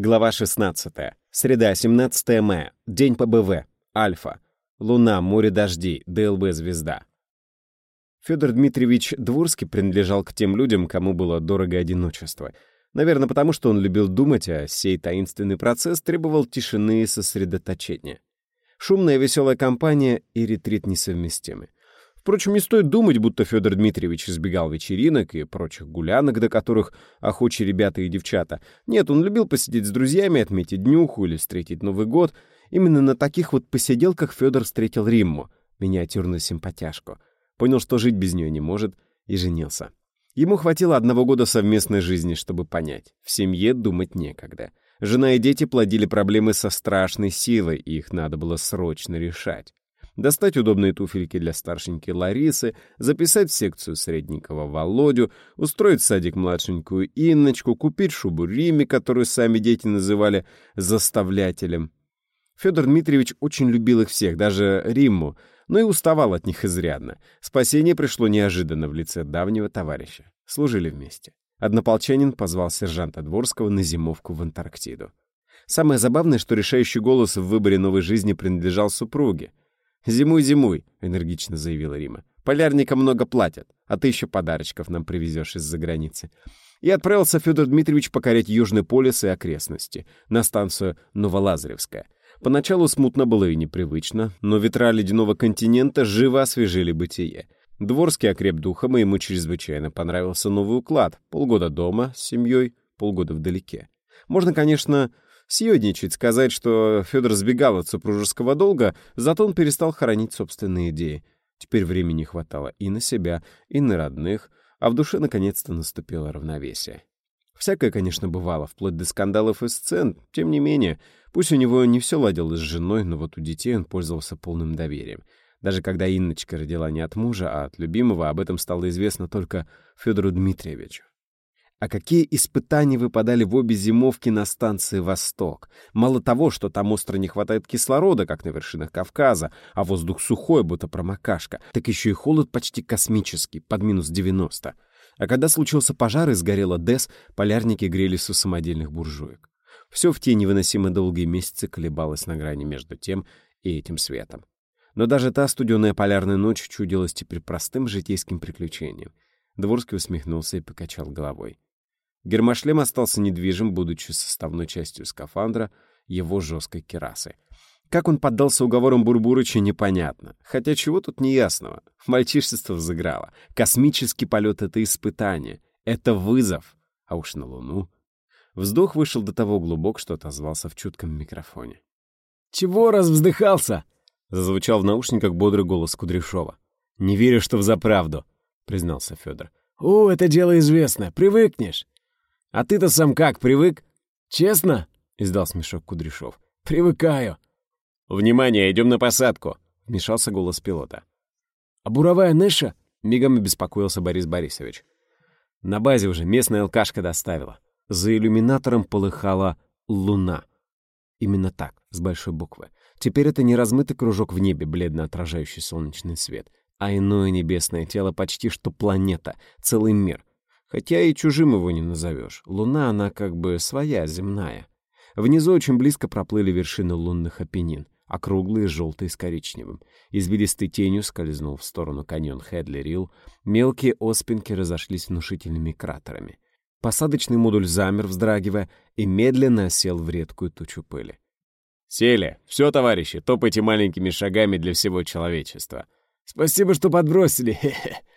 Глава 16. Среда, 17 мая. День ПБВ. Альфа. Луна, море дождей, ДЛБ «Звезда». Федор Дмитриевич Дворский принадлежал к тем людям, кому было дорого одиночество. Наверное, потому что он любил думать, а сей таинственный процесс требовал тишины и сосредоточения. Шумная веселая компания и ретрит несовместимы. Впрочем, не стоит думать, будто Федор Дмитриевич избегал вечеринок и прочих гулянок, до которых охочи ребята и девчата. Нет, он любил посидеть с друзьями, отметить днюху или встретить Новый год. Именно на таких вот посиделках Федор встретил Римму, миниатюрную симпатяшку. Понял, что жить без нее не может, и женился. Ему хватило одного года совместной жизни, чтобы понять. В семье думать некогда. Жена и дети плодили проблемы со страшной силой, и их надо было срочно решать достать удобные туфельки для старшенькой Ларисы, записать в секцию средненького Володю, устроить в садик младшенькую Инночку, купить шубу Риме, которую сами дети называли «заставлятелем». Федор Дмитриевич очень любил их всех, даже Римму, но и уставал от них изрядно. Спасение пришло неожиданно в лице давнего товарища. Служили вместе. Однополчанин позвал сержанта Дворского на зимовку в Антарктиду. Самое забавное, что решающий голос в выборе новой жизни принадлежал супруге. «Зимуй, зимуй», — энергично заявила Рима. «Полярникам много платят, а ты еще подарочков нам привезешь из-за границы». И отправился Федор Дмитриевич покорять Южный полюс и окрестности, на станцию Новолазаревская. Поначалу смутно было и непривычно, но ветра ледяного континента живо освежили бытие. Дворский окреп духом, и ему чрезвычайно понравился новый уклад. Полгода дома с семьей, полгода вдалеке. Можно, конечно, съедничать, сказать, что Федор сбегал от супружеского долга, зато он перестал хоронить собственные идеи. Теперь времени хватало и на себя, и на родных, а в душе наконец-то наступило равновесие. Всякое, конечно, бывало, вплоть до скандалов и сцен. Тем не менее, пусть у него не все ладилось с женой, но вот у детей он пользовался полным доверием. Даже когда Инночка родила не от мужа, а от любимого, об этом стало известно только Федору Дмитриевичу. А какие испытания выпадали в обе зимовки на станции «Восток». Мало того, что там остро не хватает кислорода, как на вершинах Кавказа, а воздух сухой, будто промокашка, так еще и холод почти космический, под минус 90. А когда случился пожар и сгорела ДЭС, полярники грелись у самодельных буржуек. Все в те невыносимо долгие месяцы колебалось на грани между тем и этим светом. Но даже та студеная полярная ночь чудилась теперь простым житейским приключением. Дворский усмехнулся и покачал головой. Гермошлем остался недвижим, будучи составной частью скафандра его жесткой керасы. Как он поддался уговорам Бурбурыча, непонятно. Хотя чего тут неясного? Мальчишество взыграло. Космический полет — это испытание. Это вызов. А уж на Луну... Вздох вышел до того глубок, что отозвался в чутком микрофоне. «Чего развздыхался?» — зазвучал в наушниках бодрый голос Кудряшова. «Не верю, что взаправду», — признался Федор. «О, это дело известно. Привыкнешь. А ты-то сам как, привык? Честно?» — издал смешок Кудряшов. «Привыкаю». «Внимание, идем на посадку!» — вмешался голос пилота. «А буровая Нэша?» — мигом обеспокоился Борис Борисович. На базе уже местная алкашка доставила. За иллюминатором полыхала луна. Именно так, с большой буквы. Теперь это не размытый кружок в небе, бледно отражающий солнечный свет, а иное небесное тело почти что планета, целый мир, Хотя и чужим его не назовешь. Луна, она как бы своя, земная. Внизу очень близко проплыли вершины лунных опенин, округлые, желтые с коричневым. Извилистой тенью скользнул в сторону каньон Хедли-Рилл. Мелкие оспинки разошлись внушительными кратерами. Посадочный модуль замер, вздрагивая, и медленно осел в редкую тучу пыли. «Сели! Все, товарищи, топайте маленькими шагами для всего человечества!» «Спасибо, что подбросили!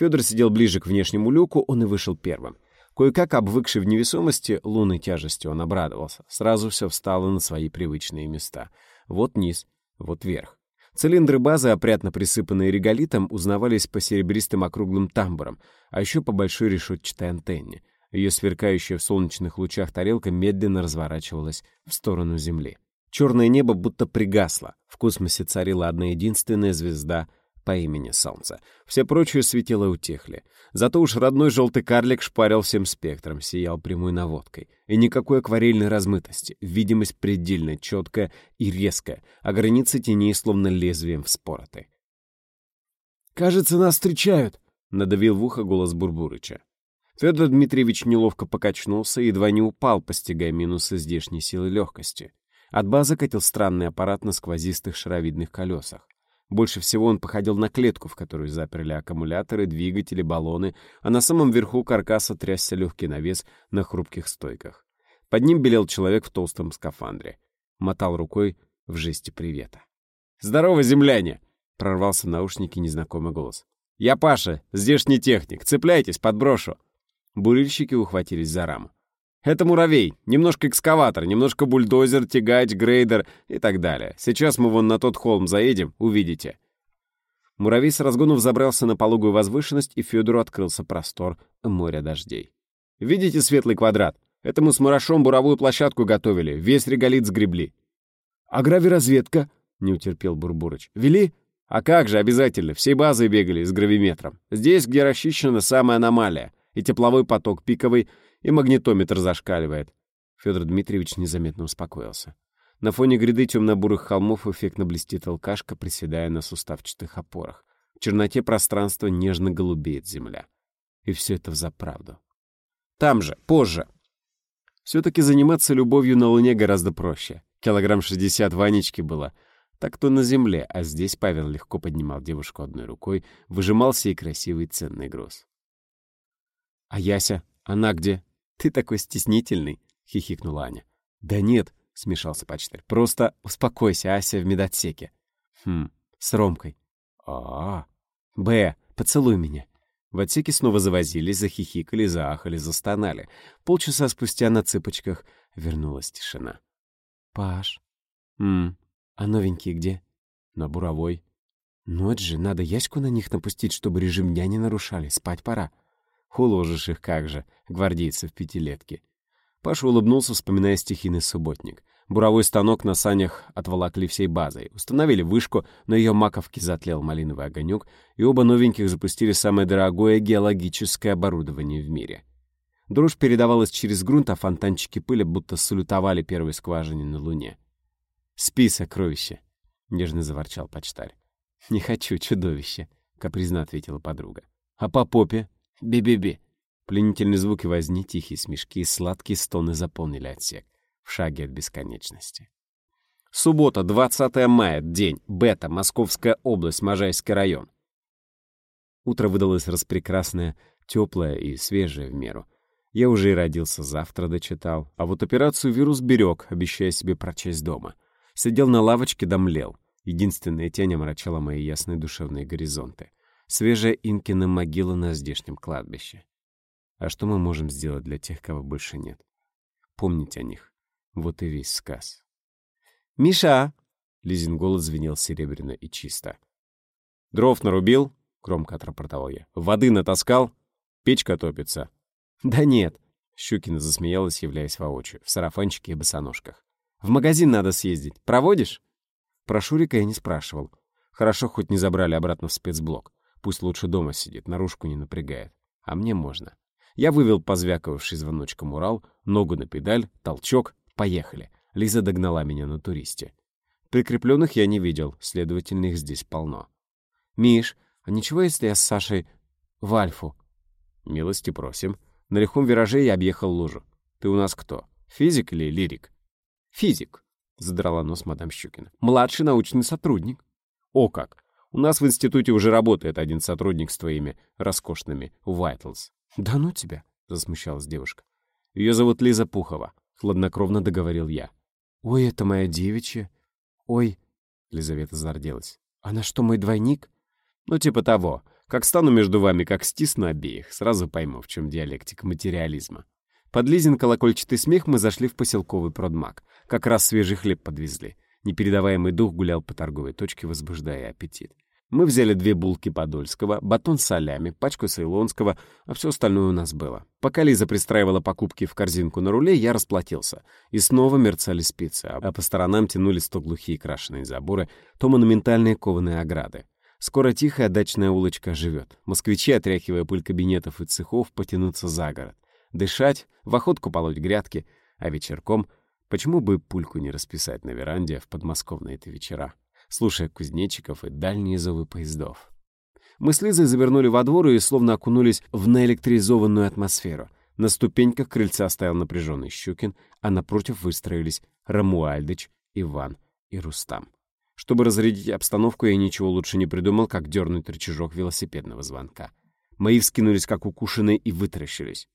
Хе-хе!» Федор сидел ближе к внешнему люку, он и вышел первым. Кое-как обвыкший в невесомости лунной тяжести он обрадовался. Сразу все встало на свои привычные места. Вот низ, вот вверх. Цилиндры базы, опрятно присыпанные реголитом, узнавались по серебристым округлым тамбурам, а еще по большой решетчатой антенне. Ее сверкающая в солнечных лучах тарелка медленно разворачивалась в сторону Земли. Черное небо будто пригасло. В космосе царила одна единственная звезда — по имени Солнце. Все прочие светила утихли. Зато уж родной желтый карлик шпарил всем спектром, сиял прямой наводкой. И никакой акварельной размытости, видимость предельно четкая и резкая, а границы теней словно лезвием вспороты. «Кажется, нас встречают», — надавил в ухо голос Бурбурыча. Федор Дмитриевич неловко покачнулся и едва не упал, постигая минусы здешней силы легкости. От базы катил странный аппарат на сквозистых шаровидных колесах. Больше всего он походил на клетку, в которую заперли аккумуляторы, двигатели, баллоны, а на самом верху каркаса трясся легкий навес на хрупких стойках. Под ним белел человек в толстом скафандре. Мотал рукой в жесте привета. «Здорово, земляне!» — прорвался наушники незнакомый голос. «Я Паша, здешний техник. Цепляйтесь, подброшу!» Бурильщики ухватились за раму. «Это муравей, немножко экскаватор, немножко бульдозер, тягач, грейдер и так далее. Сейчас мы вон на тот холм заедем, увидите». Муравей с разгону взобрался на пологую возвышенность, и Федору открылся простор моря дождей. «Видите светлый квадрат? Это мы с Мурашом буровую площадку готовили, весь реголит сгребли». «А гравиразведка?» — не утерпел Бурбурыч. «Вели?» «А как же, обязательно, всей базой бегали с гравиметром. Здесь, где расчищена самая аномалия и тепловой поток пиковый, и магнитометр зашкаливает. Федор Дмитриевич незаметно успокоился. На фоне гряды темно-бурых холмов эффектно блестит алкашка, приседая на суставчатых опорах. В черноте пространства нежно голубеет земля. И все это взаправду. Там же, позже. Все-таки заниматься любовью на Луне гораздо проще. Килограмм шестьдесят Ванечки было. Так-то на земле, а здесь Павел легко поднимал девушку одной рукой, выжимал сей красивый ценный груз. «А Яся? Она где?» «Ты такой стеснительный!» — хихикнула Аня. «Да нет!» — смешался почтарь. «Просто успокойся, Ася в медотсеке». «Хм, с Ромкой». «А-а-а!» «Б, поцелуй меня!» В отсеке снова завозились, захихикали, заахали, застонали. Полчаса спустя на цыпочках вернулась тишина. «Паш?» «М, а новенькие где?» «На буровой». «Ночь же, надо яську на них напустить, чтобы режим дня не нарушали. Спать пора». Уложишь их как же, гвардейцы в пятилетке. Паша улыбнулся, вспоминая стихийный субботник. Буровой станок на санях отволокли всей базой. Установили вышку, на ее маковке затлел малиновый огонек, и оба новеньких запустили самое дорогое геологическое оборудование в мире. Дрожь передавалась через грунт, а фонтанчики пыли будто салютовали первой скважине на Луне. «Спи, сокровище!» — нежно заворчал почтарь. «Не хочу, чудовище!» — капризно ответила подруга. «А по попе?» Би-би-би. Пленительные звуки возни, тихие смешки и сладкие стоны заполнили отсек. В шаге от бесконечности. Суббота, 20 мая, день, Бета, Московская область, Можайский район. Утро выдалось распрекрасное, теплое и свежее в меру. Я уже и родился, завтра дочитал. А вот операцию вирус берег, обещая себе прочесть дома. Сидел на лавочке, домлел. Единственная тень омрачала мои ясные душевные горизонты свежая Инкина могила на здешнем кладбище. А что мы можем сделать для тех, кого больше нет? Помнить о них. Вот и весь сказ. «Миша!» — Лизин голос звенел серебряно и чисто. «Дров нарубил?» — громко отрапортовал я. «Воды натаскал? Печка топится». «Да нет!» — Щукина засмеялась, являясь воочию, в сарафанчике и босоножках. «В магазин надо съездить. Проводишь?» Про Шурика я не спрашивал. Хорошо, хоть не забрали обратно в спецблок. Пусть лучше дома сидит, наружку не напрягает. А мне можно. Я вывел позвяковавший звоночком Урал, ногу на педаль, толчок, поехали. Лиза догнала меня на туристе. Прикрепленных я не видел, следовательно, их здесь полно. «Миш, а ничего, если я с Сашей в Альфу?» «Милости просим. На лихом вираже я объехал лужу. Ты у нас кто, физик или лирик?» «Физик», — задрала нос мадам Щукина. «Младший научный сотрудник». «О как! У нас в институте уже работает один сотрудник с твоими роскошными Вайтлс. «Да ну тебя!» — засмущалась девушка. «Ее зовут Лиза Пухова», — хладнокровно договорил я. «Ой, это моя девичья. Ой...» — Лизавета зарделась. «Она что, мой двойник?» «Ну, типа того. Как стану между вами, как стисну обеих, сразу пойму, в чем диалектика материализма». Под Лизин колокольчатый смех мы зашли в поселковый продмаг. Как раз свежий хлеб подвезли. Непередаваемый дух гулял по торговой точке, возбуждая аппетит. Мы взяли две булки подольского, батон солями, пачку сейлонского, а все остальное у нас было. Пока Лиза пристраивала покупки в корзинку на руле, я расплатился. И снова мерцали спицы, а по сторонам тянулись то глухие крашеные заборы, то монументальные кованые ограды. Скоро тихая дачная улочка живет. Москвичи, отряхивая пыль кабинетов и цехов, потянутся за город. Дышать, в охотку полоть грядки, а вечерком — Почему бы пульку не расписать на веранде в подмосковные эти вечера, слушая кузнечиков и дальние зовы поездов? Мы с Лизой завернули во двор и словно окунулись в наэлектризованную атмосферу. На ступеньках крыльца стоял напряженный Щукин, а напротив выстроились Рамуальдыч, Иван и Рустам. Чтобы разрядить обстановку, я ничего лучше не придумал, как дернуть рычажок велосипедного звонка. Мои вскинулись, как укушенные, и вытаращились.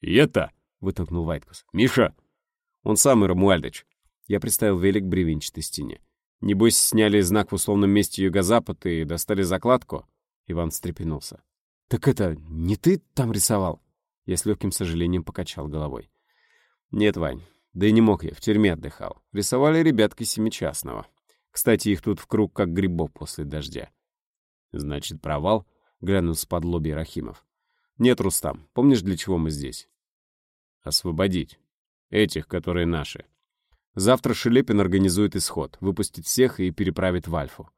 «И это?» — вытолкнул Вайткус. «Миша!» «Он самый Рамуальдыч». Я представил велик бревенчатой стене. «Небось, сняли знак в условном месте юго-запад и достали закладку?» Иван встрепенулся. «Так это не ты там рисовал?» Я с легким сожалением покачал головой. «Нет, Вань, да и не мог я, в тюрьме отдыхал. Рисовали ребятки семичастного. Кстати, их тут в круг, как грибов после дождя». «Значит, провал?» — глянул с-под Рахимов. «Нет, Рустам, помнишь, для чего мы здесь?» «Освободить. Этих, которые наши. Завтра Шелепин организует исход, выпустит всех и переправит в Альфу.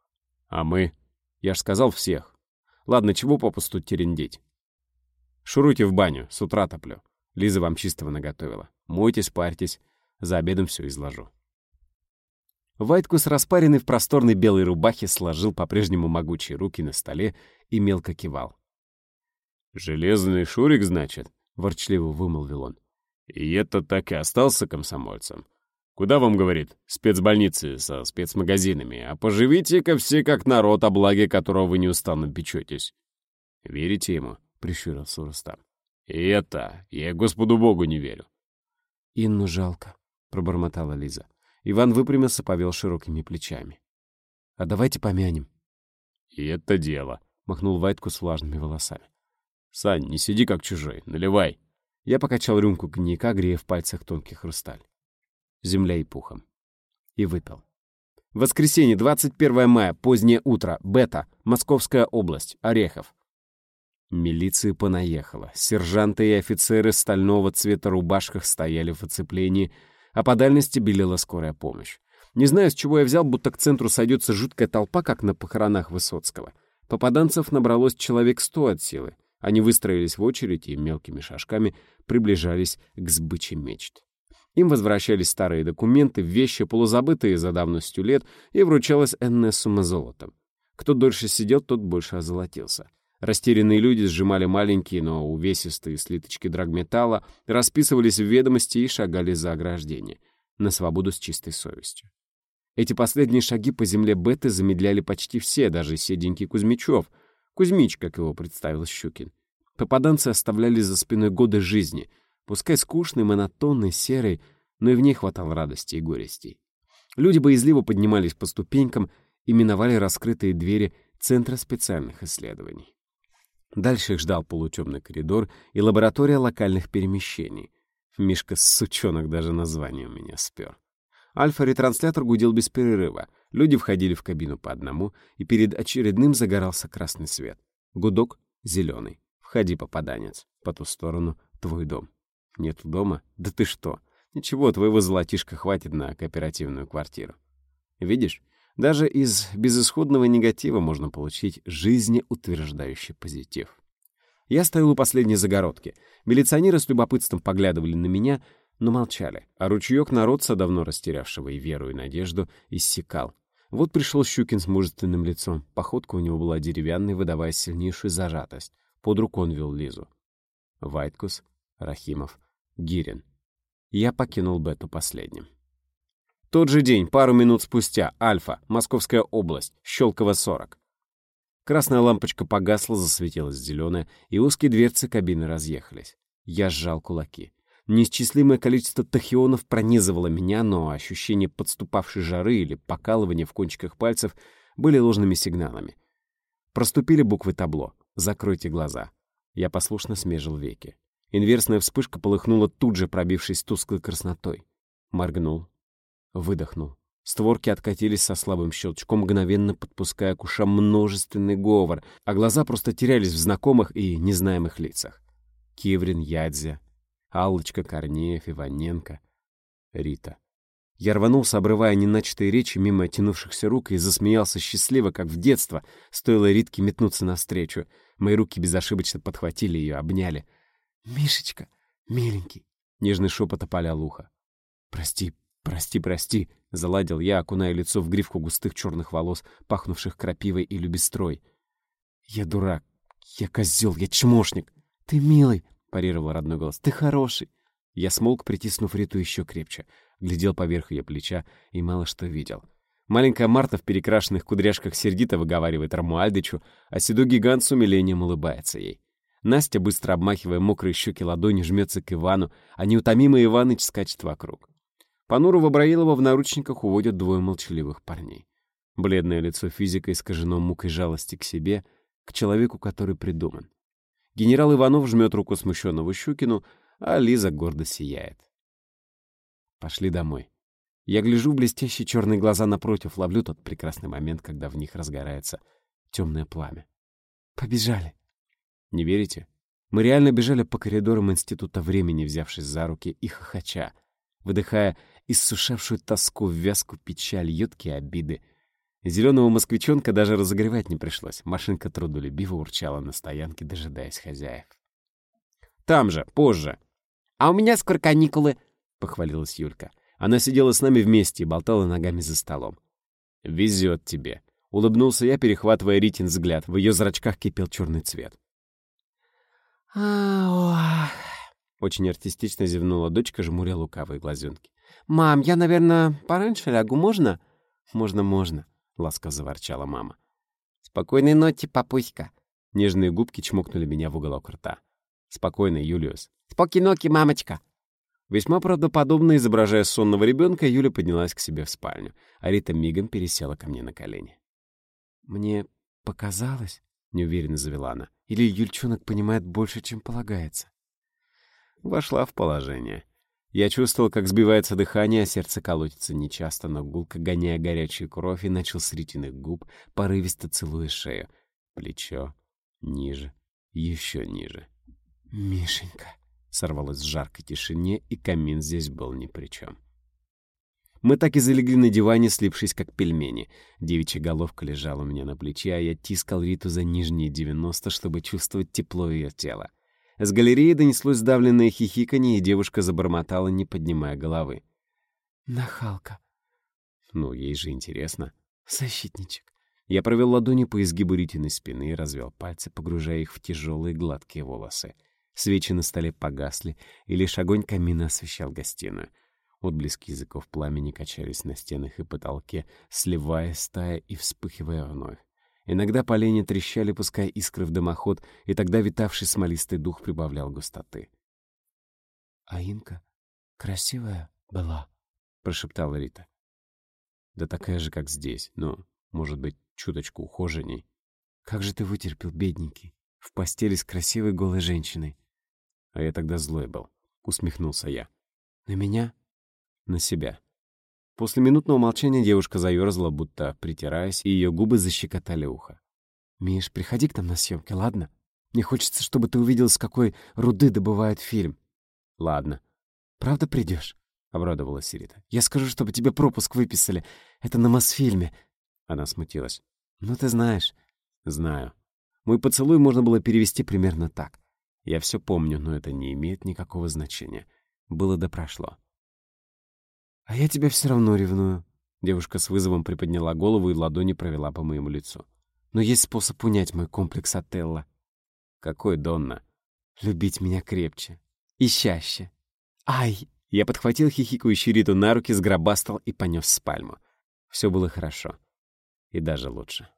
А мы? Я ж сказал всех. Ладно, чего попусту терендеть? Шуруйте в баню, с утра топлю. Лиза вам чистого наготовила. Мойтесь, парьтесь. За обедом все изложу. Вайткус, распаренный в просторной белой рубахе, сложил по-прежнему могучие руки на столе и мелко кивал. «Железный Шурик, значит?» — ворчливо вымолвил он. «И это так и остался комсомольцем. Куда вам, говорит, спецбольницы со спецмагазинами, а поживите-ка все как народ, о благе которого вы неустанно печетесь. Верите ему? — прищурился Рустам. И это, я Господу Богу не верю. Инну жалко, — пробормотала Лиза. Иван выпрямился, повел широкими плечами. А давайте помянем. И это дело, — махнул Вайтку с влажными волосами. Сань, не сиди как чужой, наливай. Я покачал рюмку коньяка, грея в пальцах тонкий хрусталь земля и пухом. И выпил. Воскресенье, 21 мая, позднее утро, Бета, Московская область, Орехов. Милиция понаехала. Сержанты и офицеры стального цвета рубашках стояли в оцеплении, а по дальности белела скорая помощь. Не знаю, с чего я взял, будто к центру сойдется жуткая толпа, как на похоронах Высоцкого. Попаданцев набралось человек сто от силы. Они выстроились в очередь и мелкими шажками приближались к сбыче мечт. Им возвращались старые документы, вещи, полузабытые за давностью лет, и вручалось энное сумма золотом. Кто дольше сидел, тот больше озолотился. Растерянные люди сжимали маленькие, но увесистые слиточки драгметалла, расписывались в ведомости и шагали за ограждение. На свободу с чистой совестью. Эти последние шаги по земле Беты замедляли почти все, даже седенький Кузьмичев. Кузьмич, как его представил Щукин. Попаданцы оставляли за спиной годы жизни — Пускай скучный, монотонный, серый, но и в ней хватало радости и горестей. Люди боязливо поднимались по ступенькам и миновали раскрытые двери Центра специальных исследований. Дальше их ждал полутемный коридор и лаборатория локальных перемещений. Мишка, сучонок, даже название у меня спер. Альфа-ретранслятор гудел без перерыва. Люди входили в кабину по одному, и перед очередным загорался красный свет. Гудок — зеленый. Входи, попаданец. По ту сторону — твой дом. Нету дома? Да ты что? Ничего, твоего золотишка хватит на кооперативную квартиру. Видишь, даже из безысходного негатива можно получить жизнеутверждающий позитив. Я стоял у последней загородки. Милиционеры с любопытством поглядывали на меня, но молчали, а ручеек народца, давно растерявшего и веру, и надежду, иссякал. Вот пришел Щукин с мужественным лицом. Походка у него была деревянной, выдавая сильнейшую зажатость. Под руку он вел Лизу. Вайткус, Рахимов, Гирин. Я покинул Бету последним. Тот же день, пару минут спустя, Альфа, Московская область, Щелково 40. Красная лампочка погасла, засветилась зеленая, и узкие дверцы кабины разъехались. Я сжал кулаки. Неисчислимое количество тахионов пронизывало меня, но ощущение подступавшей жары или покалывания в кончиках пальцев были ложными сигналами. Проступили буквы табло «Закройте глаза». Я послушно смежил веки. Инверсная вспышка полыхнула тут же, пробившись тусклой краснотой. Моргнул. Выдохнул. Створки откатились со слабым щелчком, мгновенно подпуская к ушам множественный говор, а глаза просто терялись в знакомых и незнаемых лицах. Киврин, Ядзя, Аллочка, Корнеев, Иваненко, Рита. Я рванулся, обрывая неначатые речи мимо тянувшихся рук, и засмеялся счастливо, как в детство. Стоило Ритке метнуться навстречу. Мои руки безошибочно подхватили ее, обняли — «Мишечка, миленький!» — нежный шепот опалял ухо. «Прости, прости, прости!» — заладил я, окуная лицо в гривку густых черных волос, пахнувших крапивой и любестрой. Я дурак. Я козел, я чмошник. Ты милый, парировал родной голос. Ты хороший. Я смолк, притиснув Риту еще крепче. Глядел поверх ее плеча и мало что видел. Маленькая Марта в перекрашенных кудряшках сердито выговаривает Рамуальдычу, а седой гигант с умилением улыбается ей. Настя, быстро обмахивая мокрые щеки ладони, жмется к Ивану, а неутомимый Иваныч скачет вокруг. Панурова Браилова в наручниках уводят двое молчаливых парней. Бледное лицо физика искажено мукой жалости к себе, к человеку, который придуман. Генерал Иванов жмет руку смущенного Щукину, а Лиза гордо сияет. Пошли домой. Я гляжу в блестящие черные глаза напротив, ловлю тот прекрасный момент, когда в них разгорается темное пламя. Побежали. Не верите? Мы реально бежали по коридорам Института времени, взявшись за руки и хохоча, выдыхая иссушавшую тоску, вязку печаль, едкие обиды. Зеленого москвичонка даже разогревать не пришлось. Машинка трудолюбиво урчала на стоянке, дожидаясь хозяев. «Там же, позже!» «А у меня скоро каникулы!» — похвалилась Юлька. Она сидела с нами вместе и болтала ногами за столом. «Везет тебе!» — улыбнулся я, перехватывая Ритин взгляд. В ее зрачках кипел черный цвет. Очень артистично зевнула дочка, жмуря лукавые глазенки. «Мам, я, наверное, пораньше лягу, можно?» «Можно, можно», — ласково заворчала мама. «Спокойной ночи, папуська». Нежные губки чмокнули меня в уголок рта. «Спокойно, Юлиус». «Споки-ноки, мамочка». Весьма правдоподобно изображая сонного ребенка, Юля поднялась к себе в спальню, а Рита мигом пересела ко мне на колени. «Мне показалось?» — неуверенно завела она. «Или Юльчонок понимает больше, чем полагается?» Вошла в положение. Я чувствовал, как сбивается дыхание, а сердце колотится нечасто, но гулко, гоняя горячую кровь, и начал с ритиных губ, порывисто целуя шею. Плечо. Ниже. Еще ниже. «Мишенька!» — сорвалось в жаркой тишине, и камин здесь был ни при чем. Мы так и залегли на диване, слипшись как пельмени. Девичья головка лежала у меня на плече, а я тискал Риту за нижние девяносто, чтобы чувствовать тепло ее тела. С галереи донеслось сдавленное хихиканье, и девушка забормотала, не поднимая головы. «Нахалка». «Ну, ей же интересно». «Защитничек». Я провел ладони по изгибу Ритиной спины и развел пальцы, погружая их в тяжелые гладкие волосы. Свечи на столе погасли, и лишь огонь камина освещал гостиную. Отблески языков пламени качались на стенах и потолке, сливая, стая и вспыхивая вновь. Иногда поленья трещали, пуская искры в дымоход, и тогда витавший смолистый дух прибавлял густоты. «А Инка красивая была», — прошептала Рита. «Да такая же, как здесь, но, может быть, чуточку ухоженней». «Как же ты вытерпел, бедненький, в постели с красивой голой женщиной?» «А я тогда злой был», — усмехнулся я. «На меня?» «На себя». После минутного молчания девушка заёрзала, будто притираясь, и ее губы защекотали ухо. «Миш, приходи к нам на съемки, ладно? Мне хочется, чтобы ты увидел, с какой руды добывает фильм». «Ладно». «Правда придешь? обрадовалась Сирита. «Я скажу, чтобы тебе пропуск выписали. Это на Мосфильме». Она смутилась. «Ну, ты знаешь». «Знаю. Мой поцелуй можно было перевести примерно так. Я все помню, но это не имеет никакого значения. Было да прошло. «А я тебя все равно ревную». Девушка с вызовом приподняла голову и ладони провела по моему лицу. «Но есть способ унять мой комплекс Отелла». «Какой, Донна?» «Любить меня крепче. И чаще». «Ай!» Я подхватил хихикающую Риту на руки, сгробастал и понес спальму. Все было хорошо. И даже лучше.